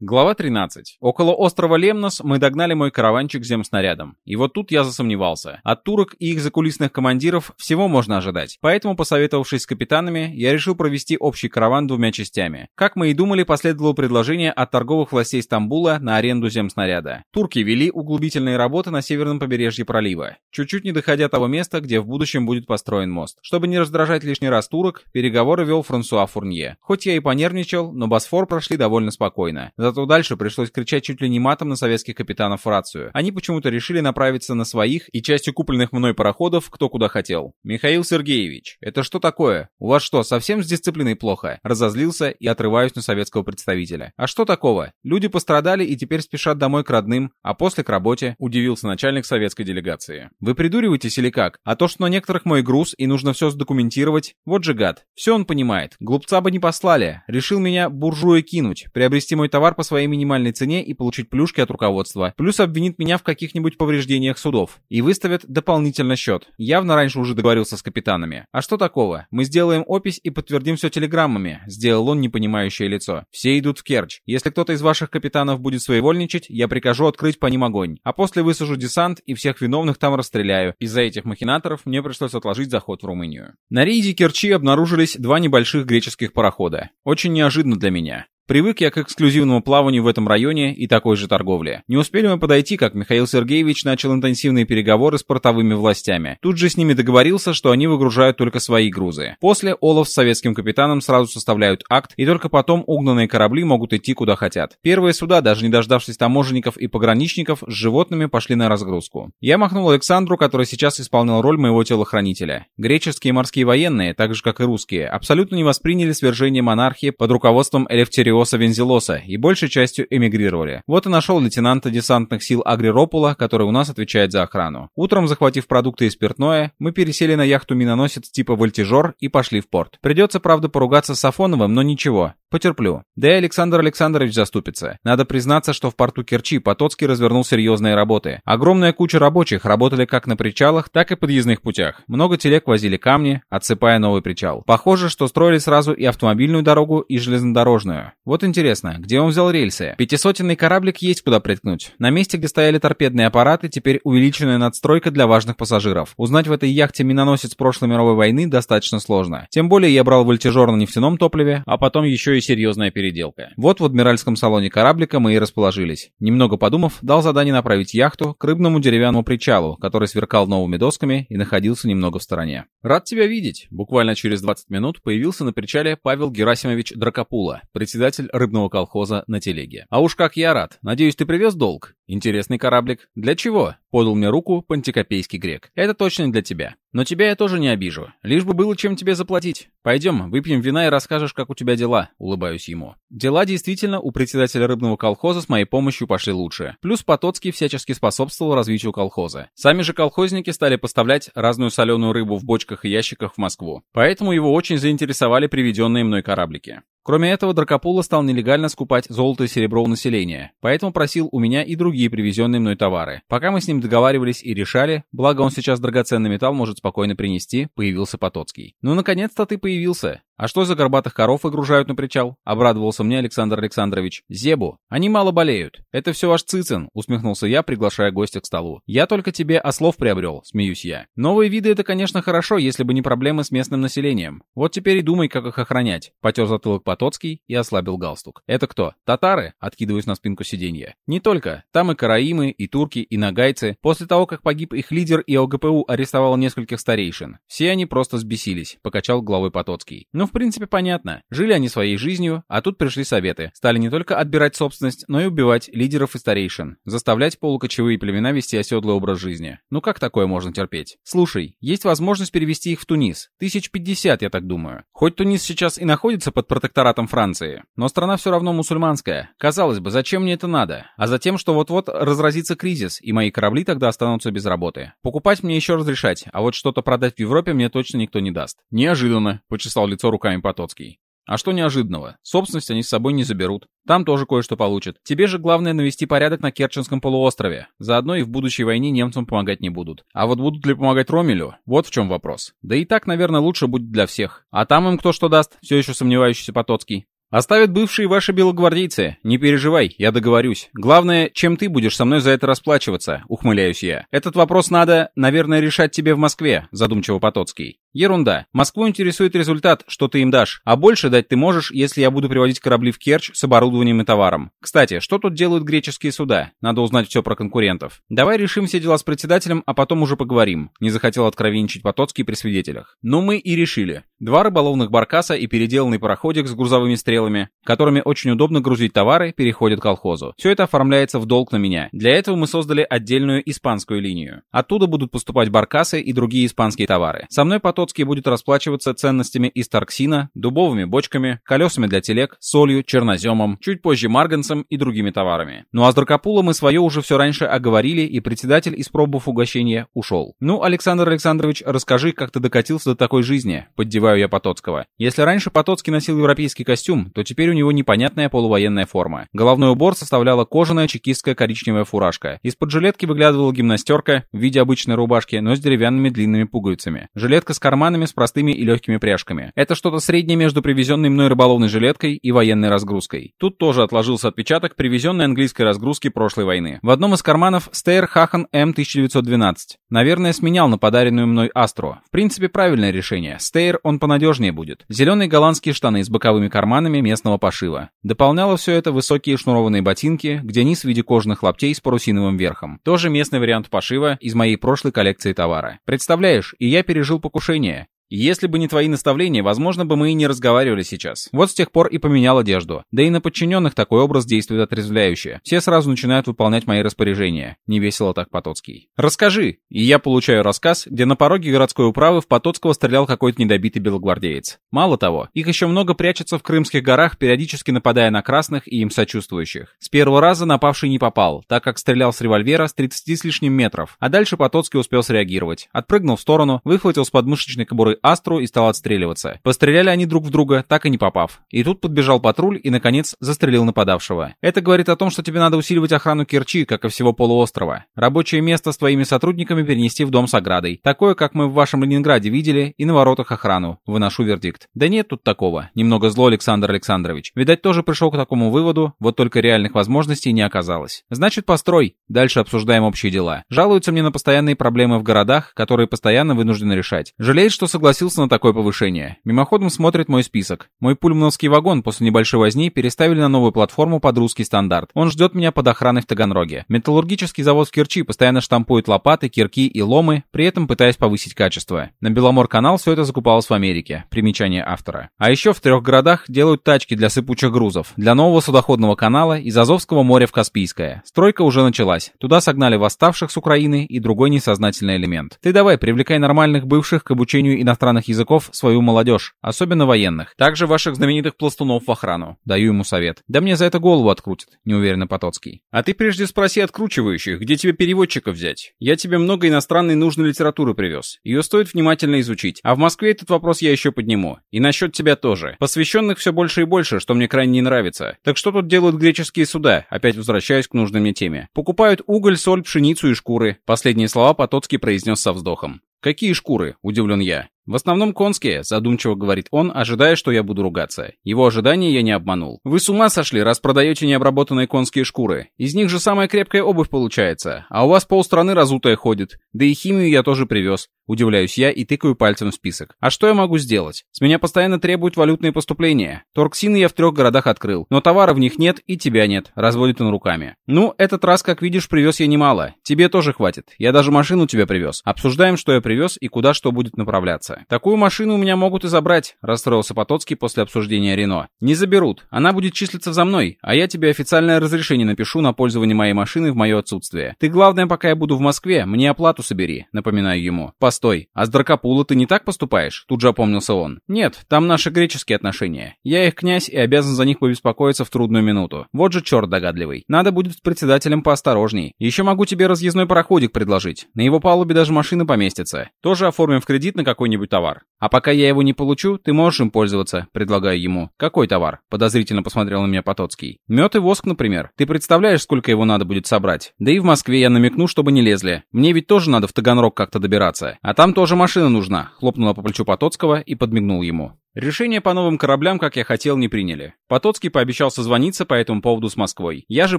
Глава 13. Около острова Лемнос мы догнали мой караванчик земснарядом. И вот тут я засомневался. От турок и их закулисных командиров всего можно ожидать. Поэтому, посоветовавшись с капитанами, я решил провести общий караван двумя частями. Как мы и думали, последовало предложение от торговых властей Стамбула на аренду земснаряда. Турки вели углубительные работы на северном побережье пролива, чуть-чуть не доходя того места, где в будущем будет построен мост. Чтобы не раздражать лишний раз турок, переговоры вел Франсуа Фурнье. Хоть я и понервничал, но Босфор прошли довольно спокойно. Зато дальше пришлось кричать чуть ли не матом на советских капитанов в рацию. Они почему-то решили направиться на своих и частью купленных мной пароходов кто куда хотел. «Михаил Сергеевич, это что такое? У вас что, совсем с дисциплиной плохо?» Разозлился и отрываюсь на советского представителя. «А что такого? Люди пострадали и теперь спешат домой к родным, а после к работе», удивился начальник советской делегации. «Вы придуриваетесь или как? А то, что на некоторых мой груз и нужно все задокументировать, вот же гад. Все он понимает. Глупца бы не послали. Решил меня буржуя кинуть, приобрести мой товар по своей минимальной цене и получить плюшки от руководства. Плюс обвинит меня в каких-нибудь повреждениях судов. И выставят дополнительно счет. Явно раньше уже договорился с капитанами. А что такого? Мы сделаем опись и подтвердим все телеграммами. Сделал он непонимающее лицо. Все идут в Керчь. Если кто-то из ваших капитанов будет своевольничать, я прикажу открыть по ним огонь. А после высажу десант и всех виновных там расстреляю. Из-за этих махинаторов мне пришлось отложить заход в Румынию. На рейде Керчи обнаружились два небольших греческих парохода. Очень неожиданно для меня. Привык я к эксклюзивному плаванию в этом районе и такой же торговле. Не успели мы подойти, как Михаил Сергеевич начал интенсивные переговоры с портовыми властями. Тут же с ними договорился, что они выгружают только свои грузы. После Олаф с советским капитаном сразу составляют акт, и только потом угнанные корабли могут идти куда хотят. Первые суда, даже не дождавшись таможенников и пограничников, с животными пошли на разгрузку. Я махнул Александру, который сейчас исполнял роль моего телохранителя. Греческие морские военные, так же как и русские, абсолютно не восприняли свержение монархии под руководством Элефтериоса Риоса Вензелоса и большей частью эмигрировали. Вот и нашел лейтенанта десантных сил Агриропола, который у нас отвечает за охрану. Утром, захватив продукты и спиртное, мы пересели на яхту-миноносец типа «Вольтежер» и пошли в порт. Придется, правда, поругаться с Сафоновым, но ничего. Потерплю. Да и Александр Александрович заступится. Надо признаться, что в порту Керчи Потоцкий развернул серьезные работы. Огромная куча рабочих работали как на причалах, так и подъездных путях. Много телег возили камни, отсыпая новый причал. Похоже, что строили сразу и автомобильную дорогу, и железнодорожную. Вот интересно, где он взял рельсы? Пятисотенный кораблик есть куда приткнуть. На месте, где стояли торпедные аппараты, теперь увеличенная надстройка для важных пассажиров. Узнать в этой яхте миноносец прошлой мировой войны достаточно сложно. Тем более я брал вольтежер на нефтяном топливе, а потом еще и серьезная переделка. Вот в адмиральском салоне кораблика мы и расположились. Немного подумав, дал задание направить яхту к рыбному деревянному причалу, который сверкал новыми досками и находился немного в стороне. «Рад тебя видеть!» Буквально через 20 минут появился на причале Павел Герасимович Дракопула, председатель председатель рыбного колхоза на телеге. «А уж как я рад! Надеюсь, ты привез долг? Интересный кораблик. Для чего?» Подал мне руку пантикопейский грек. «Это точно для тебя. Но тебя я тоже не обижу. Лишь бы было чем тебе заплатить. Пойдем, выпьем вина и расскажешь, как у тебя дела», — улыбаюсь ему. Дела действительно у председателя рыбного колхоза с моей помощью пошли лучше. Плюс Потоцкий всячески способствовал развитию колхоза. Сами же колхозники стали поставлять разную соленую рыбу в бочках и ящиках в Москву. Поэтому его очень заинтересовали приведенные мной кораблики. Кроме этого, Дракопула стал нелегально скупать золото и серебро у населения, поэтому просил у меня и другие привезенные мной товары. Пока мы с ним договаривались и решали, благо он сейчас драгоценный металл может спокойно принести, появился Потоцкий. «Ну, наконец-то ты появился!» «А что за горбатых коров выгружают на причал?» — обрадовался мне Александр Александрович. «Зебу. Они мало болеют. Это все ваш цицин», — усмехнулся я, приглашая гостя к столу. «Я только тебе ослов приобрел», — смеюсь я. «Новые виды — это, конечно, хорошо, если бы не проблемы с местным населением. Вот теперь и думай, как их охранять». Потер затылок Потоцкий и ослабил галстук. «Это кто? Татары?» — откидываюсь на спинку сиденья. «Не только. Там и караимы, и турки, и нагайцы. После того, как погиб их лидер и ОГПУ арестовал нескольких старейшин. Все они просто сбесились», — покачал головой Потоцкий. «Ну, в принципе, понятно. Жили они своей жизнью, а тут пришли советы. Стали не только отбирать собственность, но и убивать лидеров и старейшин. Заставлять полукочевые племена вести оседлый образ жизни. Ну как такое можно терпеть? Слушай, есть возможность перевести их в Тунис. Тысяч пятьдесят, я так думаю. Хоть Тунис сейчас и находится под протекторатом Франции, но страна все равно мусульманская. Казалось бы, зачем мне это надо? А затем, что вот-вот разразится кризис, и мои корабли тогда останутся без работы. Покупать мне еще разрешать, а вот что-то продать в Европе мне точно никто не даст. Неожиданно, почесал лицо руками Потоцкий. А что неожиданного? Собственность они с собой не заберут. Там тоже кое-что получат. Тебе же главное навести порядок на Керченском полуострове. Заодно и в будущей войне немцам помогать не будут. А вот будут ли помогать Ромелю? Вот в чем вопрос. Да и так, наверное, лучше будет для всех. А там им кто что даст? Все еще сомневающийся Потоцкий. Оставят бывшие ваши белогвардейцы. Не переживай, я договорюсь. Главное, чем ты будешь со мной за это расплачиваться, ухмыляюсь я. Этот вопрос надо, наверное, решать тебе в Москве, задумчиво Потоцкий. Ерунда. Москву интересует результат, что ты им дашь. А больше дать ты можешь, если я буду приводить корабли в Керчь с оборудованием и товаром. Кстати, что тут делают греческие суда? Надо узнать все про конкурентов. Давай решим все дела с председателем, а потом уже поговорим. Не захотел откровенничать Потоцкий при свидетелях. Но мы и решили. Два рыболовных баркаса и переделанный пароходик с грузовыми стрелами, которыми очень удобно грузить товары, переходят к колхозу. Все это оформляется в долг на меня. Для этого мы создали отдельную испанскую линию. Оттуда будут поступать баркасы и другие испанские товары. Со мной потом Потоцкий будет расплачиваться ценностями из торксина, дубовыми бочками, колесами для телег, солью, черноземом, чуть позже марганцем и другими товарами. Ну а с Дракопула мы свое уже все раньше оговорили, и председатель, испробовав угощение, ушел. Ну, Александр Александрович, расскажи, как ты докатился до такой жизни, поддеваю я Потоцкого. Если раньше Потоцкий носил европейский костюм, то теперь у него непонятная полувоенная форма. Головной убор составляла кожаная чекистская коричневая фуражка. Из-под жилетки выглядывала гимнастерка в виде обычной рубашки, но с деревянными длинными пуговицами. Жилетка с карманами с простыми и легкими пряжками. Это что-то среднее между привезенной мной рыболовной жилеткой и военной разгрузкой. Тут тоже отложился отпечаток привезенной английской разгрузки прошлой войны. В одном из карманов Стейр Хахан М1912. Наверное, сменял на подаренную мной Астру. В принципе, правильное решение. Стейр он понадежнее будет. Зеленые голландские штаны с боковыми карманами местного пошива. Дополняло все это высокие шнурованные ботинки, где низ в виде кожаных лаптей с парусиновым верхом. Тоже местный вариант пошива из моей прошлой коллекции товара. Представляешь, и я пережил покушение решение. Если бы не твои наставления, возможно бы мы и не разговаривали сейчас. Вот с тех пор и поменял одежду. Да и на подчиненных такой образ действует отрезвляюще. Все сразу начинают выполнять мои распоряжения. Невесело так Потоцкий. Расскажи. И я получаю рассказ, где на пороге городской управы в Потоцкого стрелял какой-то недобитый белогвардеец. Мало того, их еще много прячется в Крымских горах, периодически нападая на красных и им сочувствующих. С первого раза напавший не попал, так как стрелял с револьвера с 30 с лишним метров. А дальше Потоцкий успел среагировать. Отпрыгнул в сторону, выхватил с подмышечной кобуры Астру и стал отстреливаться. Постреляли они друг в друга, так и не попав. И тут подбежал патруль и, наконец, застрелил нападавшего. Это говорит о том, что тебе надо усиливать охрану Керчи, как и всего полуострова. Рабочее место с твоими сотрудниками перенести в дом с оградой. Такое, как мы в вашем Ленинграде видели, и на воротах охрану. Выношу вердикт. Да нет тут такого. Немного зло Александр Александрович. Видать, тоже пришел к такому выводу, вот только реальных возможностей не оказалось. Значит, построй. Дальше обсуждаем общие дела. Жалуются мне на постоянные проблемы в городах, которые постоянно вынуждены решать. Жалеет, что согласился согласился на такое повышение. Мимоходом смотрит мой список. Мой пульмановский вагон после небольшой возни переставили на новую платформу под русский стандарт. Он ждет меня под охраной в Таганроге. Металлургический завод в Керчи постоянно штампует лопаты, кирки и ломы, при этом пытаясь повысить качество. На Беломор-канал все это закупалось в Америке. Примечание автора. А еще в трех городах делают тачки для сыпучих грузов. Для нового судоходного канала из Азовского моря в Каспийское. Стройка уже началась. Туда согнали восставших с Украины и другой несознательный элемент. Ты давай, привлекай нормальных бывших к обучению иностранных иностранных языков свою молодежь, особенно военных. Также ваших знаменитых пластунов в охрану. Даю ему совет. Да мне за это голову открутит, неуверенно Потоцкий. А ты прежде спроси откручивающих, где тебе переводчика взять. Я тебе много иностранной нужной литературы привез. Ее стоит внимательно изучить. А в Москве этот вопрос я еще подниму. И насчет тебя тоже. Посвященных все больше и больше, что мне крайне не нравится. Так что тут делают греческие суда? Опять возвращаюсь к нужной мне теме. Покупают уголь, соль, пшеницу и шкуры. Последние слова Потоцкий произнес со вздохом. «Какие шкуры?» – удивлен я. «В основном конские», — задумчиво говорит он, ожидая, что я буду ругаться. Его ожидания я не обманул. «Вы с ума сошли, раз продаете необработанные конские шкуры. Из них же самая крепкая обувь получается, а у вас полстраны разутая ходит. Да и химию я тоже привез. Удивляюсь я и тыкаю пальцем в список. А что я могу сделать? С меня постоянно требуют валютные поступления. Торксины я в трех городах открыл, но товара в них нет и тебя нет, разводит он руками. Ну, этот раз, как видишь, привез я немало. Тебе тоже хватит. Я даже машину тебе привез. Обсуждаем, что я привез и куда что будет направляться разобраться. Такую машину у меня могут и забрать, расстроился Потоцкий после обсуждения Рено. Не заберут. Она будет числиться за мной, а я тебе официальное разрешение напишу на пользование моей машины в мое отсутствие. Ты главное, пока я буду в Москве, мне оплату собери, напоминаю ему. Постой, а с Дракопула ты не так поступаешь? Тут же опомнился он. Нет, там наши греческие отношения. Я их князь и обязан за них побеспокоиться в трудную минуту. Вот же черт догадливый. Надо будет с председателем поосторожней. Еще могу тебе разъездной пароходик предложить. На его палубе даже машина поместится. Тоже оформим в кредит на какой-нибудь какой-нибудь товар. А пока я его не получу, ты можешь им пользоваться, предлагаю ему. Какой товар? Подозрительно посмотрел на меня Потоцкий. Мед и воск, например. Ты представляешь, сколько его надо будет собрать? Да и в Москве я намекну, чтобы не лезли. Мне ведь тоже надо в Таганрог как-то добираться. А там тоже машина нужна. Хлопнула по плечу Потоцкого и подмигнул ему. Решение по новым кораблям, как я хотел, не приняли. Потоцкий пообещал созвониться по этому поводу с Москвой. Я же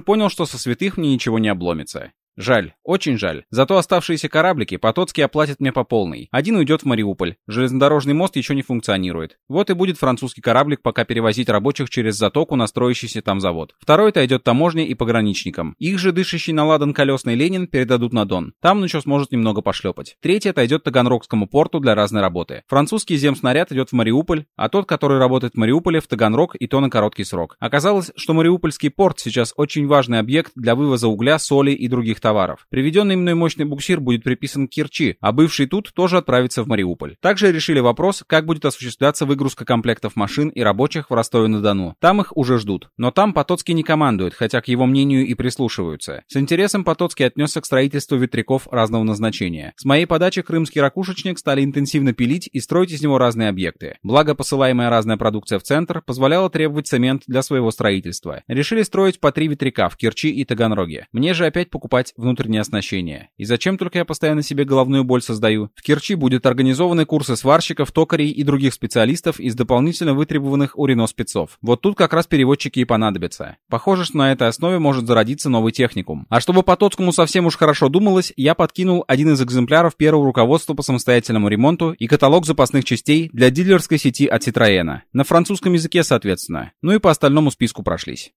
понял, что со святых мне ничего не обломится. Жаль, очень жаль. Зато оставшиеся кораблики Потоцкий оплатит мне по полной. Один уйдет в Мариуполь. Железнодорожный мост еще не функционирует. Вот и будет французский кораблик пока перевозить рабочих через затоку на строящийся там завод. Второй отойдет таможне и пограничникам. Их же дышащий на ладан колесный Ленин передадут на Дон. Там еще сможет немного пошлепать. Третий отойдет Таганрогскому порту для разной работы. Французский земснаряд идет в Мариуполь, а тот, который работает в Мариуполе, в Таганрог и то на короткий срок. Оказалось, что Мариупольский порт сейчас очень важный объект для вывоза угля, соли и других товаров. Приведенный мной мощный буксир будет приписан к Керчи, а бывший тут тоже отправится в Мариуполь. Также решили вопрос, как будет осуществляться выгрузка комплектов машин и рабочих в Ростове-на-Дону. Там их уже ждут. Но там Потоцкий не командует, хотя к его мнению и прислушиваются. С интересом Потоцкий отнесся к строительству ветряков разного назначения. С моей подачи крымский ракушечник стали интенсивно пилить и строить из него разные объекты. Благо, посылаемая разная продукция в центр позволяла требовать цемент для своего строительства. Решили строить по три ветряка в Керчи и Таганроге. Мне же опять покупать внутреннее оснащение. И зачем только я постоянно себе головную боль создаю? В Керчи будет организованы курсы сварщиков, токарей и других специалистов из дополнительно вытребованных у Рено спецов. Вот тут как раз переводчики и понадобятся. Похоже, что на этой основе может зародиться новый техникум. А чтобы Потоцкому совсем уж хорошо думалось, я подкинул один из экземпляров первого руководства по самостоятельному ремонту и каталог запасных частей для дилерской сети от Citroёна. На французском языке, соответственно. Ну и по остальному списку прошлись.